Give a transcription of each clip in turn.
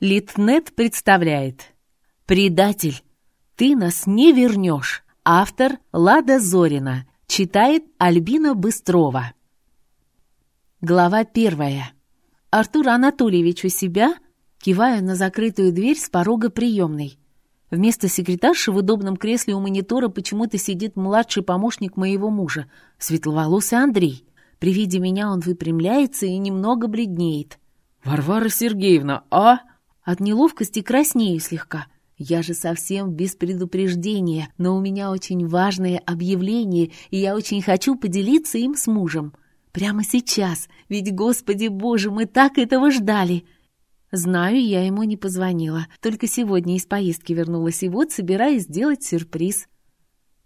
Литнет представляет «Предатель, ты нас не вернешь». Автор Лада Зорина. Читает Альбина Быстрова. Глава первая. Артур Анатольевич у себя, кивая на закрытую дверь с порога приемной. Вместо секретарши в удобном кресле у монитора почему-то сидит младший помощник моего мужа, светловолосый Андрей. При виде меня он выпрямляется и немного бледнеет. «Варвара Сергеевна, а?» От неловкости краснею слегка. Я же совсем без предупреждения, но у меня очень важное объявление, и я очень хочу поделиться им с мужем. Прямо сейчас, ведь, Господи Боже, мы так этого ждали!» Знаю, я ему не позвонила, только сегодня из поездки вернулась, и вот собираюсь сделать сюрприз.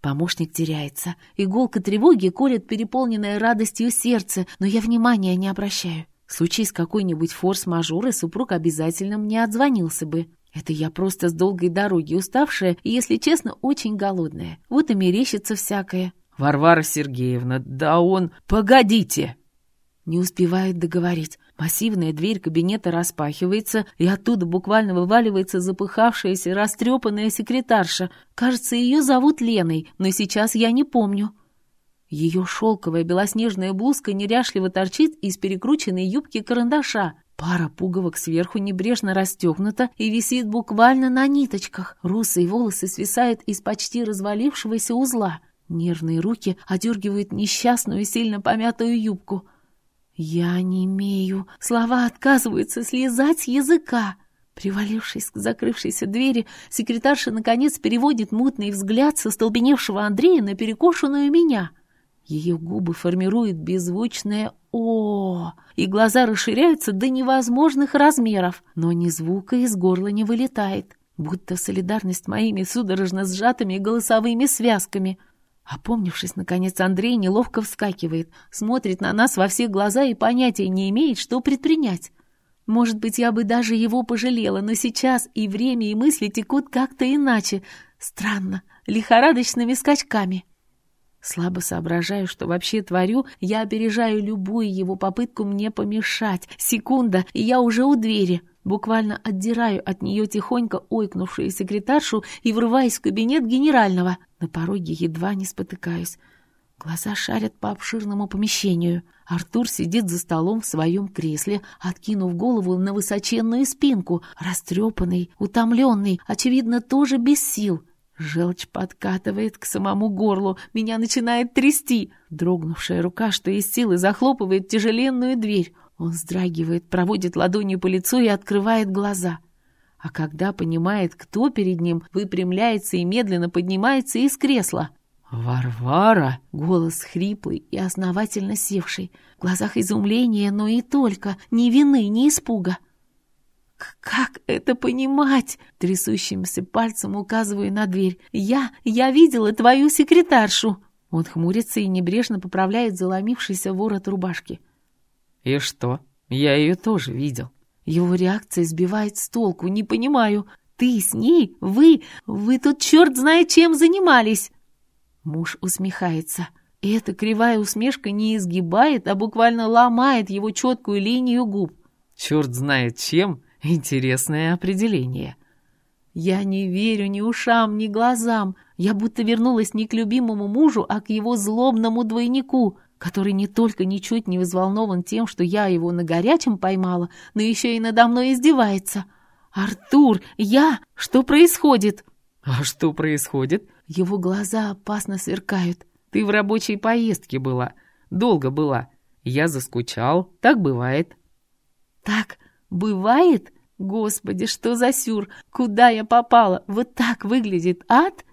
Помощник теряется. Иголка тревоги колет переполненное радостью сердце, но я внимания не обращаю. Случись какой-нибудь форс-мажор, и супруг обязательно мне отзвонился бы. Это я просто с долгой дороги уставшая и, если честно, очень голодная. Вот и мерещится всякое. «Варвара Сергеевна, да он... Погодите!» Не успевает договорить. Массивная дверь кабинета распахивается, и оттуда буквально вываливается запыхавшаяся, растрепанная секретарша. Кажется, ее зовут Леной, но сейчас я не помню. Ее шелковая белоснежная блузка неряшливо торчит из перекрученной юбки карандаша. Пара пуговок сверху небрежно расстегнута и висит буквально на ниточках. Русые волосы свисают из почти развалившегося узла. Нервные руки одергивают несчастную, сильно помятую юбку. Я не имею. Слова отказываются слезать с языка. Привалившись к закрывшейся двери, секретарша наконец переводит мутный взгляд со столбеневшего Андрея на перекошенную меня — ее губы формируют беззвучное «О!», и глаза расширяются до невозможных размеров, но ни звука из горла не вылетает, будто солидарность моими судорожно сжатыми голосовыми связками. Опомнившись, наконец, Андрей неловко вскакивает, смотрит на нас во все глаза и понятия не имеет, что предпринять. Может быть, я бы даже его пожалела, но сейчас и время, и мысли текут как-то иначе. Странно, лихорадочными скачками. Слабо соображаю, что вообще творю, я опережаю любую его попытку мне помешать. Секунда, и я уже у двери. Буквально отдираю от нее тихонько ойкнувшую секретаршу и врываюсь в кабинет генерального. На пороге едва не спотыкаюсь. Глаза шарят по обширному помещению. Артур сидит за столом в своем кресле, откинув голову на высоченную спинку, растрепанный, утомленный, очевидно, тоже без сил. Желчь подкатывает к самому горлу, меня начинает трясти. Дрогнувшая рука, что из силы, захлопывает тяжеленную дверь. Он вздрагивает, проводит ладонью по лицу и открывает глаза. А когда понимает, кто перед ним, выпрямляется и медленно поднимается из кресла. «Варвара!» — голос хриплый и основательно севший. В глазах изумление, но и только, ни вины, ни испуга. «Как это понимать?» — трясущимся пальцем указываю на дверь. «Я... я видела твою секретаршу!» Он хмурится и небрежно поправляет заломившийся ворот рубашки. «И что? Я ее тоже видел». Его реакция сбивает с толку. «Не понимаю. Ты с ней? Вы? Вы тут черт знает чем занимались!» Муж усмехается. И эта кривая усмешка не изгибает, а буквально ломает его четкую линию губ. «Черт знает чем? Интересное определение. Я не верю ни ушам, ни глазам. Я будто вернулась не к любимому мужу, а к его злобному двойнику, который не только ничуть не взволнован тем, что я его на горячем поймала, но еще и надо мной издевается. «Артур, я? Что происходит?» «А что происходит?» Его глаза опасно сверкают. «Ты в рабочей поездке была. Долго была. Я заскучал. Так бывает». «Так бывает?» Господи, что за сюр? Куда я попала? Вот так выглядит ад?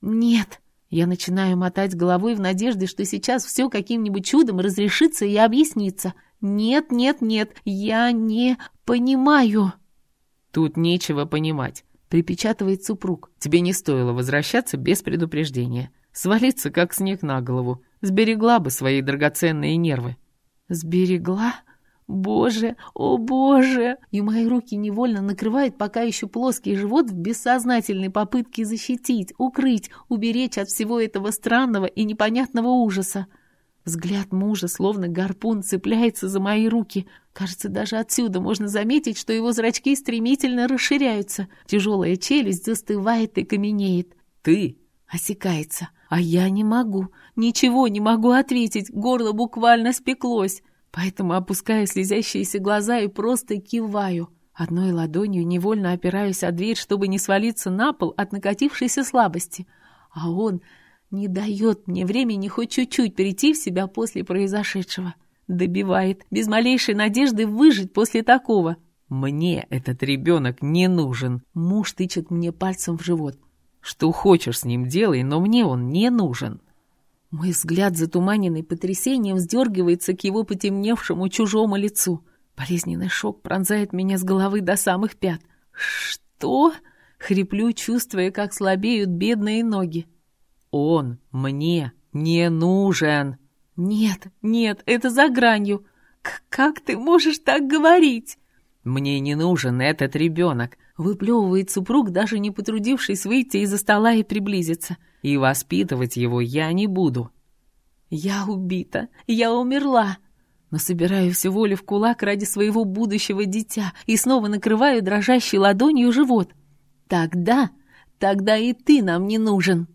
Нет. Я начинаю мотать головой в надежде, что сейчас все каким-нибудь чудом разрешится и объяснится. Нет, нет, нет, я не понимаю. Тут нечего понимать, припечатывает супруг. Тебе не стоило возвращаться без предупреждения. Свалиться, как снег на голову. Сберегла бы свои драгоценные нервы. Сберегла? Боже, о боже! И мои руки невольно накрывают пока еще плоский живот в бессознательной попытке защитить, укрыть, уберечь от всего этого странного и непонятного ужаса. Взгляд мужа, словно гарпун, цепляется за мои руки. Кажется, даже отсюда можно заметить, что его зрачки стремительно расширяются. Тяжелая челюсть застывает и каменеет. «Ты?» Осекается. А я не могу. Ничего не могу ответить. Горло буквально спеклось. Поэтому опускаю слезящиеся глаза и просто киваю. Одной ладонью невольно опираюсь о дверь, чтобы не свалиться на пол от накатившейся слабости. А он не дает мне времени хоть чуть-чуть перейти в себя после произошедшего. Добивает, без малейшей надежды выжить после такого. «Мне этот ребенок не нужен!» Муж тычет мне пальцем в живот. «Что хочешь с ним делай, но мне он не нужен!» Мой взгляд, затуманенный потрясением, сдергивается к его потемневшему чужому лицу. Болезненный шок пронзает меня с головы до самых пят. «Что?» — хриплю, чувствуя, как слабеют бедные ноги. Он мне не нужен. Нет, нет, это за гранью. К как ты можешь так говорить? Мне не нужен этот ребенок. Выплевывает супруг, даже не потрудившись выйти из-за стола и приблизиться. И воспитывать его я не буду. Я убита, я умерла. Но собираю всю волю в кулак ради своего будущего дитя и снова накрываю дрожащей ладонью живот. Тогда, тогда и ты нам не нужен.